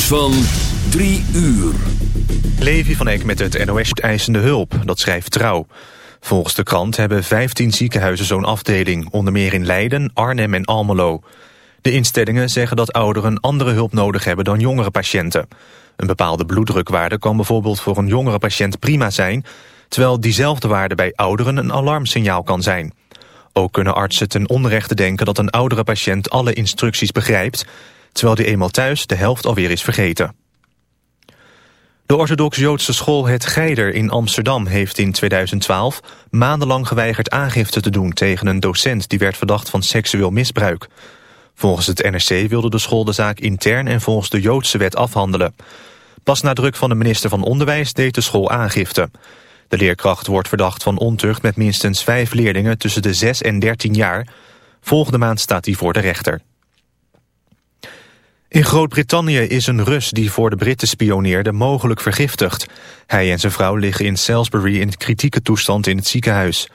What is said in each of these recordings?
Van 3 uur. Levi van Eck met het NOS eisende hulp, dat schrijft Trouw. Volgens de krant hebben 15 ziekenhuizen zo'n afdeling... onder meer in Leiden, Arnhem en Almelo. De instellingen zeggen dat ouderen andere hulp nodig hebben dan jongere patiënten. Een bepaalde bloeddrukwaarde kan bijvoorbeeld voor een jongere patiënt prima zijn... terwijl diezelfde waarde bij ouderen een alarmsignaal kan zijn. Ook kunnen artsen ten onrechte denken dat een oudere patiënt alle instructies begrijpt... terwijl die eenmaal thuis de helft alweer is vergeten. De orthodox-Joodse school Het Geider in Amsterdam heeft in 2012 maandenlang geweigerd aangifte te doen tegen een docent die werd verdacht van seksueel misbruik. Volgens het NRC wilde de school de zaak intern en volgens de Joodse wet afhandelen. Pas na druk van de minister van Onderwijs deed de school aangifte. De leerkracht wordt verdacht van ontucht met minstens vijf leerlingen tussen de 6 en 13 jaar. Volgende maand staat hij voor de rechter. In Groot-Brittannië is een Rus die voor de Britten spioneerde mogelijk vergiftigd. Hij en zijn vrouw liggen in Salisbury in kritieke toestand in het ziekenhuis.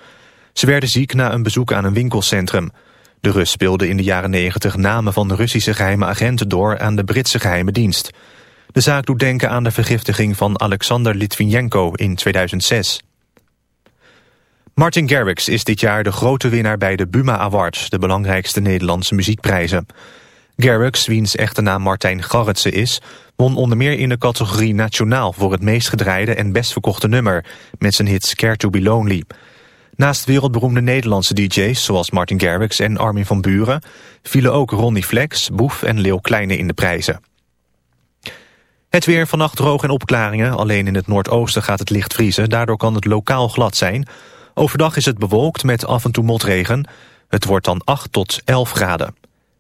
Ze werden ziek na een bezoek aan een winkelcentrum. De Rus speelde in de jaren 90 namen van de Russische geheime agenten door aan de Britse geheime dienst. De zaak doet denken aan de vergiftiging van Alexander Litvinenko in 2006. Martin Garrix is dit jaar de grote winnaar bij de Buma Awards, de belangrijkste Nederlandse muziekprijzen. Garrix, wiens echte naam Martijn Garretsen is, won onder meer in de categorie Nationaal voor het meest gedraaide en best verkochte nummer, met zijn hit Care to be Lonely. Naast wereldberoemde Nederlandse DJ's zoals Martin Garrix en Armin van Buren vielen ook Ronnie Flex, Boef en Leeuw Kleine in de prijzen. Het weer vannacht droog en opklaringen. Alleen in het noordoosten gaat het licht vriezen. Daardoor kan het lokaal glad zijn. Overdag is het bewolkt met af en toe motregen. Het wordt dan 8 tot 11 graden.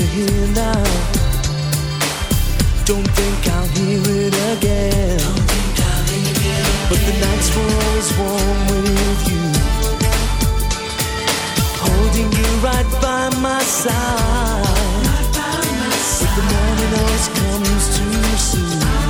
to hear now. Don't think I'll hear it again. Hear it but the nights were always warm with you. Holding you right by my side. Right by my side. But the morning always comes too soon.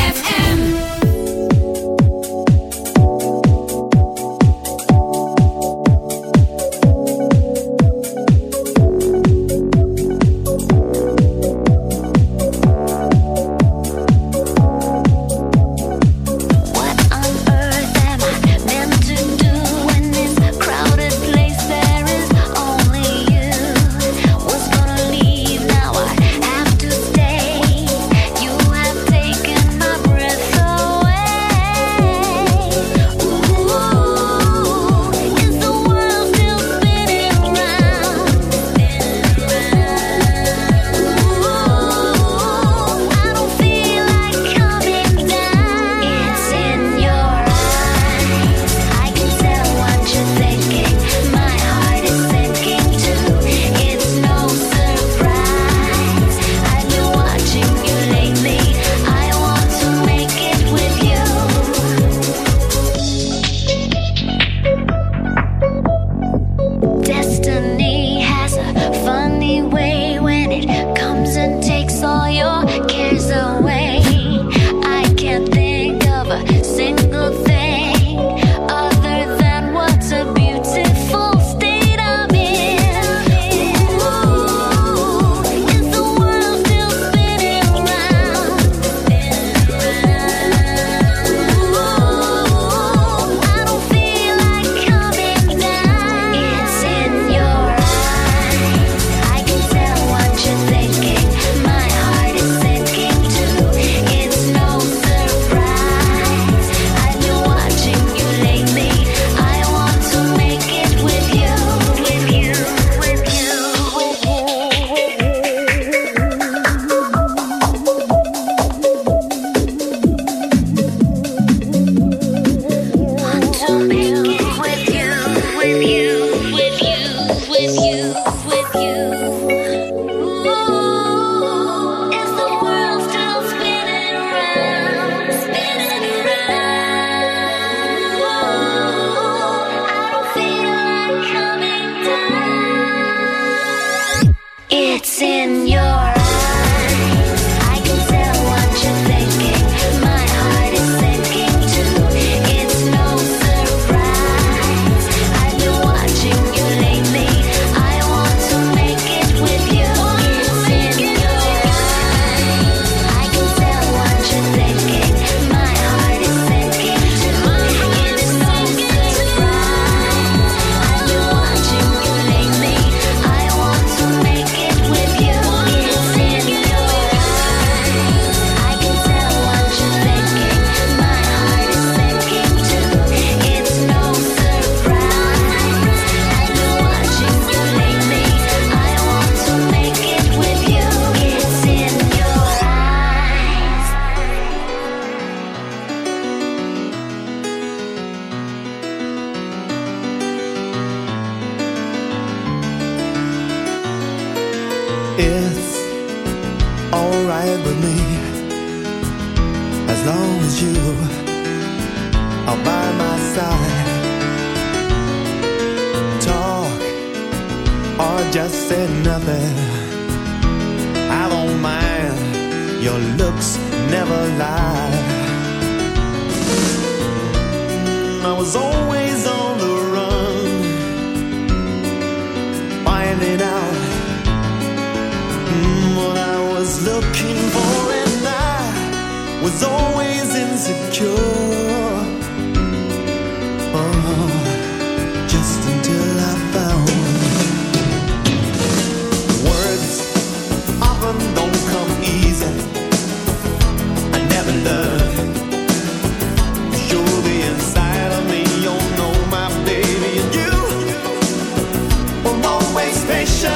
vibration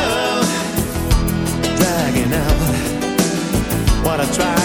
dragging out. What I try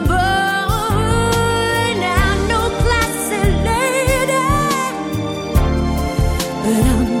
but I'm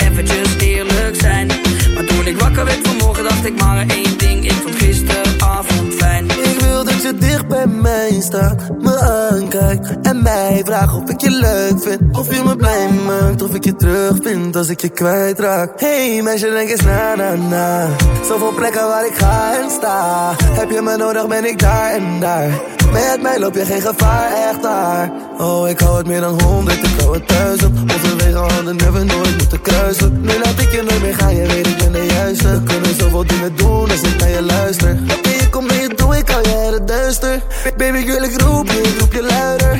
en mij vraagt of ik je leuk vind. Of je me blij maakt, of ik je terug vind als ik je kwijtraak. Hey meisje, denk eens na, na, na. Zoveel plekken waar ik ga en sta. Heb je me nodig, ben ik daar en daar. Met mij loop je geen gevaar, echt daar. Oh, ik hou het meer dan honderd, ik hou het duizend. Onze wegen hadden never nooit moeten kruisen. Nu laat ik je nooit meer gaan, je weet ik ben de juiste. We kunnen zoveel dingen doen als ik naar je luister. Oké, je komt mee, doe ik al je het duister. Baby, ik wil ik roep je, ik roep je luider.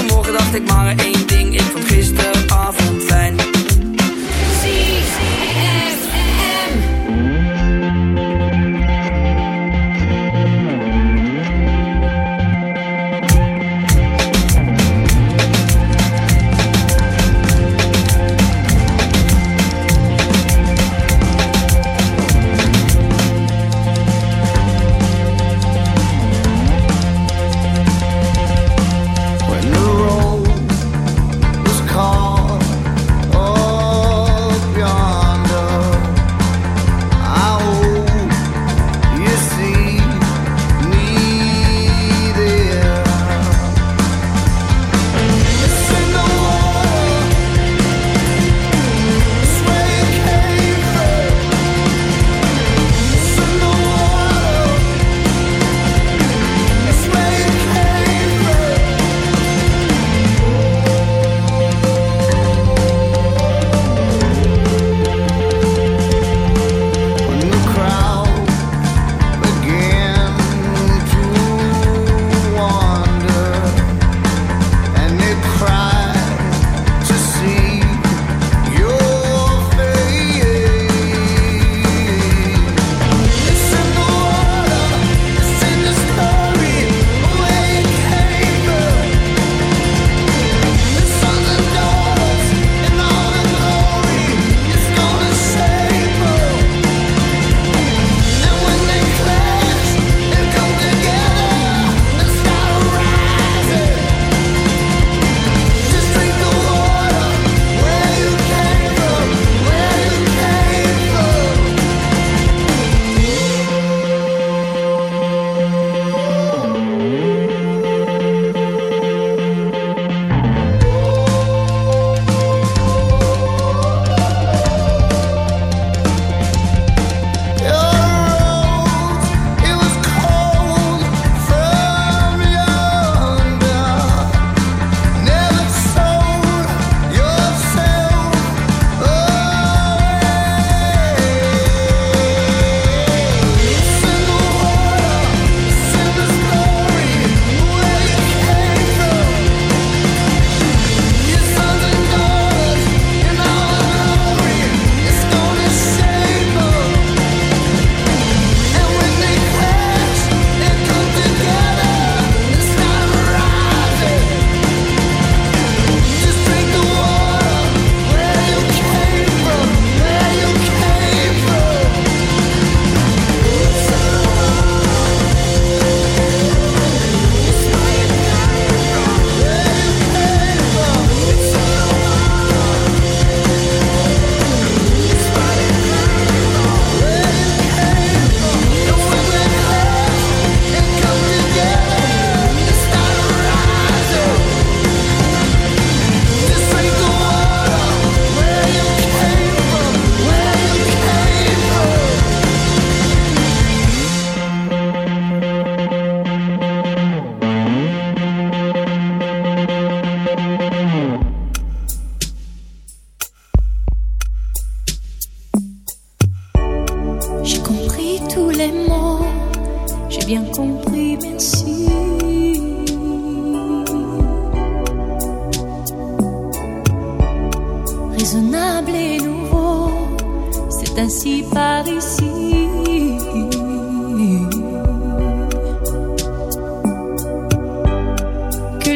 vanmorgen dacht ik maar één ding Ik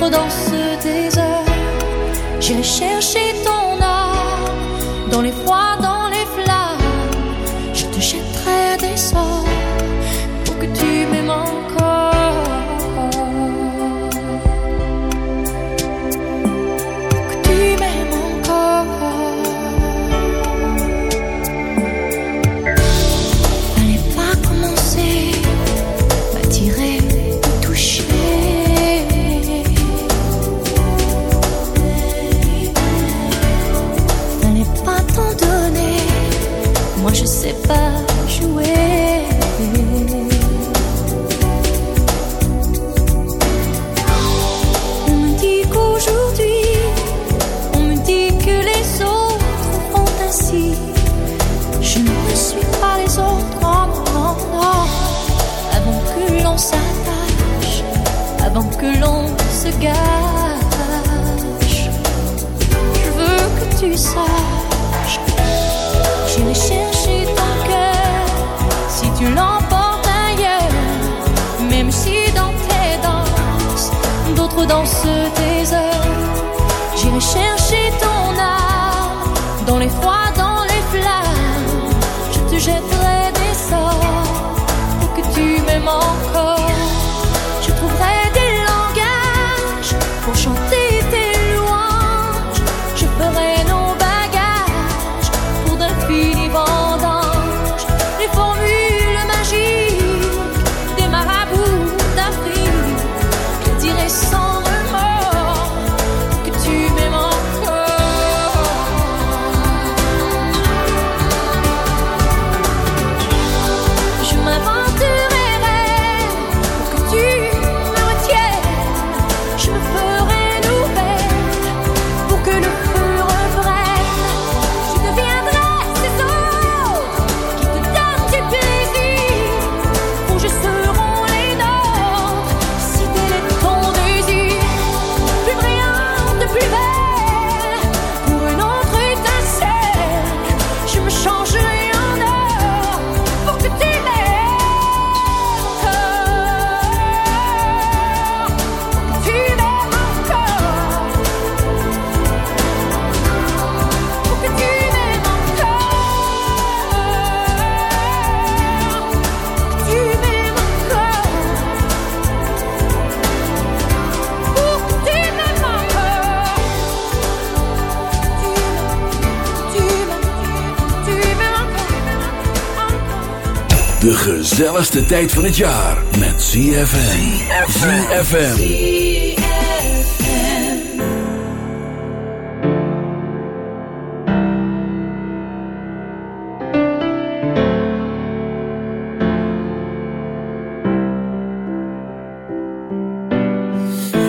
dans ce désert, j'ai cherché ton âme dans les froids. J'irai chercher ton cœur si tu l'emportes ailleurs, même si dans tes danses, d'autres dansent tes heures. J'irai chercher ton âme dans les froids, gezelligste tijd van het jaar met ZFM. ZFM.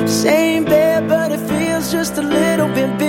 Same bed, but it feels just a little bit bigger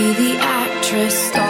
Be the actress starring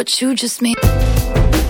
What you just made.